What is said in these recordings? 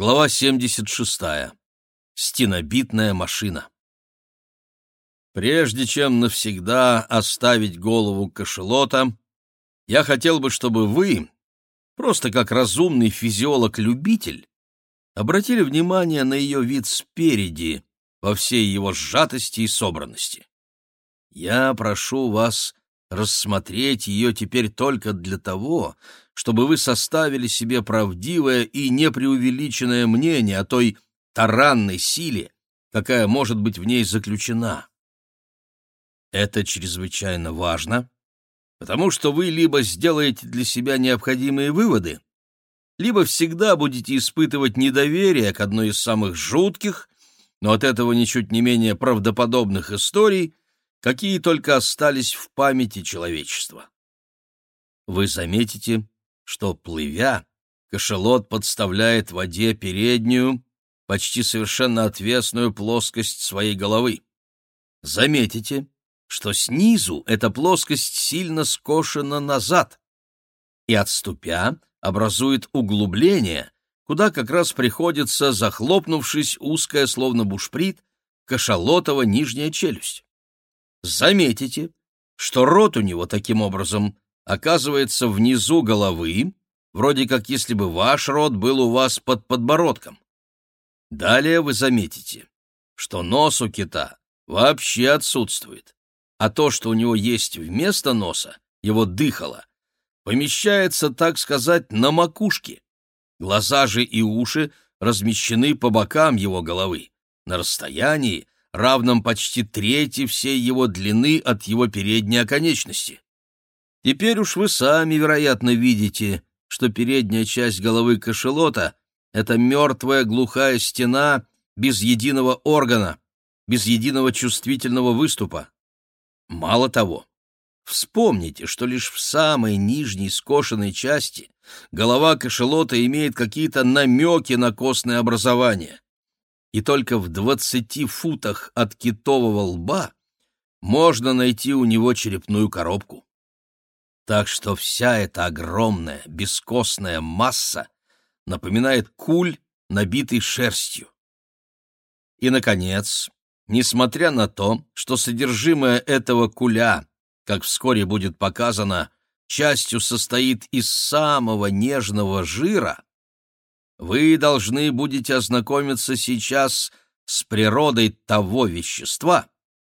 Глава 76. Стенобитная машина. Прежде чем навсегда оставить голову кошелота, я хотел бы, чтобы вы, просто как разумный физиолог-любитель, обратили внимание на ее вид спереди, во всей его сжатости и собранности. Я прошу вас рассмотреть ее теперь только для того, чтобы вы составили себе правдивое и непреувеличенное мнение о той таранной силе, какая может быть в ней заключена. Это чрезвычайно важно, потому что вы либо сделаете для себя необходимые выводы, либо всегда будете испытывать недоверие к одной из самых жутких, но от этого ничуть не менее правдоподобных историй, какие только остались в памяти человечества. Вы заметите, что, плывя, кошелот подставляет воде переднюю, почти совершенно отвесную плоскость своей головы. Заметите, что снизу эта плоскость сильно скошена назад, и, отступя, образует углубление, куда как раз приходится, захлопнувшись, узкая, словно бушприт, кашалотова нижняя челюсть. Заметите, что рот у него таким образом оказывается внизу головы, вроде как если бы ваш рот был у вас под подбородком. Далее вы заметите, что нос у кита вообще отсутствует, а то, что у него есть вместо носа, его дыхало, помещается, так сказать, на макушке. Глаза же и уши размещены по бокам его головы, на расстоянии, равном почти трети всей его длины от его передней оконечности. Теперь уж вы сами, вероятно, видите, что передняя часть головы кошелота — это мертвая глухая стена без единого органа, без единого чувствительного выступа. Мало того, вспомните, что лишь в самой нижней скошенной части голова кошелота имеет какие-то намеки на костное образование. И только в двадцати футах от китового лба можно найти у него черепную коробку. Так что вся эта огромная бескостная масса напоминает куль, набитый шерстью. И, наконец, несмотря на то, что содержимое этого куля, как вскоре будет показано, частью состоит из самого нежного жира, вы должны будете ознакомиться сейчас с природой того вещества,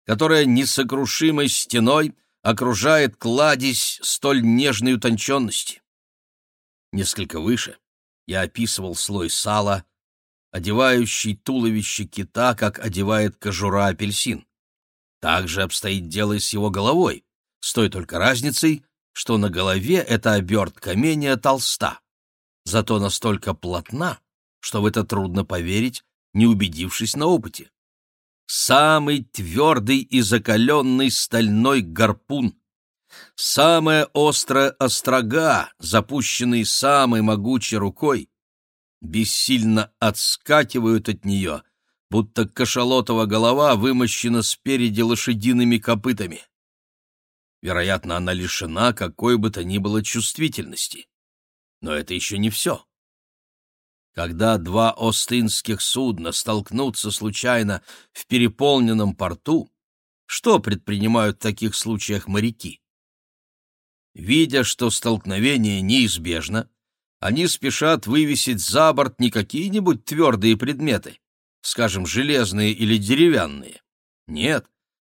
которое несокрушимой стеной окружает кладезь столь нежной утонченности. Несколько выше я описывал слой сала, одевающий туловище кита, как одевает кожура апельсин. Так же обстоит дело и с его головой, с той только разницей, что на голове эта обертка менее толста, зато настолько плотна, что в это трудно поверить, не убедившись на опыте. Самый твердый и закаленный стальной гарпун, самая острая острога, запущенный самой могучей рукой, бессильно отскакивают от нее, будто кашалотова голова вымощена спереди лошадиными копытами. Вероятно, она лишена какой бы то ни было чувствительности. Но это еще не все. Когда два остинских судна столкнутся случайно в переполненном порту, что предпринимают в таких случаях моряки? Видя, что столкновение неизбежно, они спешат вывесить за борт не какие-нибудь твердые предметы, скажем, железные или деревянные. Нет,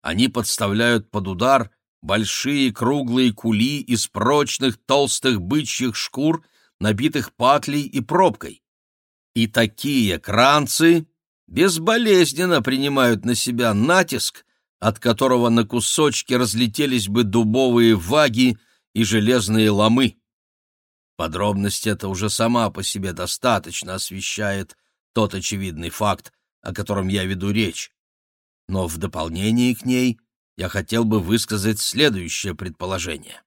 они подставляют под удар большие круглые кули из прочных толстых бычьих шкур, набитых паклей и пробкой. И такие кранцы безболезненно принимают на себя натиск, от которого на кусочки разлетелись бы дубовые ваги и железные ломы. Подробность эта уже сама по себе достаточно освещает тот очевидный факт, о котором я веду речь. Но в дополнение к ней я хотел бы высказать следующее предположение.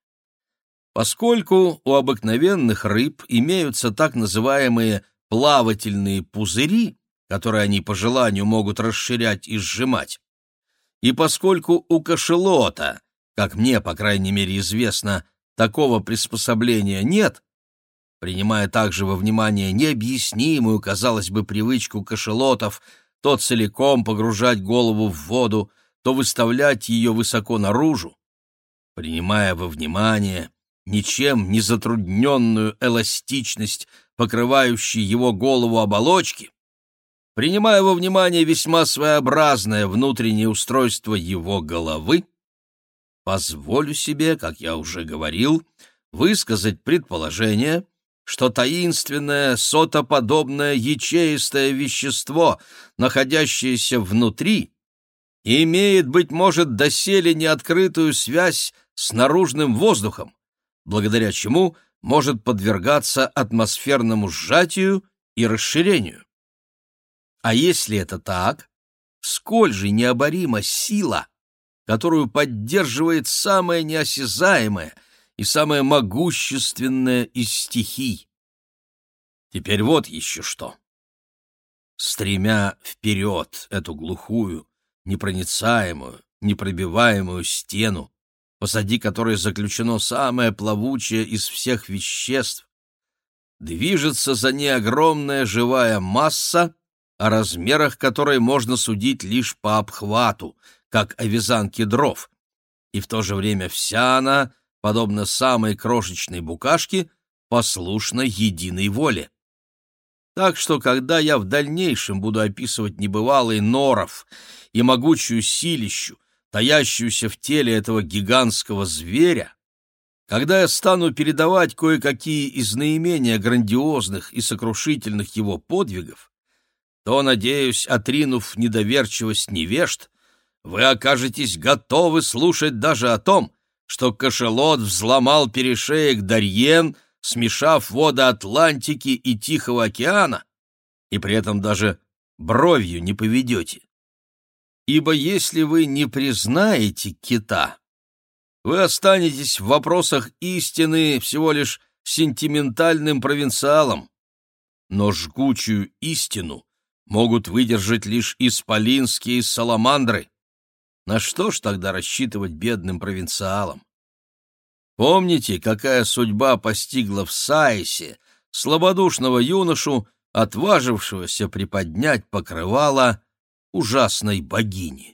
Поскольку у обыкновенных рыб имеются так называемые плавательные пузыри, которые они по желанию могут расширять и сжимать, и поскольку у кошелота, как мне, по крайней мере, известно, такого приспособления нет, принимая также во внимание необъяснимую, казалось бы, привычку кошелотов то целиком погружать голову в воду, то выставлять ее высоко наружу, принимая во внимание ничем не затрудненную эластичность, покрывающей его голову оболочки, принимая во внимание весьма своеобразное внутреннее устройство его головы, позволю себе, как я уже говорил, высказать предположение, что таинственное сотоподобное ячеистое вещество, находящееся внутри, имеет, быть может, доселе неоткрытую связь с наружным воздухом, благодаря чему может подвергаться атмосферному сжатию и расширению. А если это так, сколь же необорима сила, которую поддерживает самое неосязаемое и самое могущественное из стихий. Теперь вот еще что. Стремя вперед эту глухую, непроницаемую, непробиваемую стену, посади которой заключено самое плавучее из всех веществ, движется за ней огромная живая масса, о размерах которой можно судить лишь по обхвату, как о вязанке дров, и в то же время вся она, подобно самой крошечной букашке, послушна единой воле. Так что, когда я в дальнейшем буду описывать небывалый норов и могучую силищу, таящуюся в теле этого гигантского зверя, когда я стану передавать кое-какие из наименее грандиозных и сокрушительных его подвигов, то, надеюсь, отринув недоверчивость невежд, вы окажетесь готовы слушать даже о том, что кошелот взломал перешеек Дарьен, смешав воды Атлантики и Тихого океана, и при этом даже бровью не поведете. Ибо если вы не признаете кита, вы останетесь в вопросах истины всего лишь сентиментальным провинциалом, но жгучую истину могут выдержать лишь исполинские саламандры. На что ж тогда рассчитывать бедным провинциалам? Помните, какая судьба постигла в Саисе слабодушного юношу, отважившегося приподнять покрывало ужасной богини?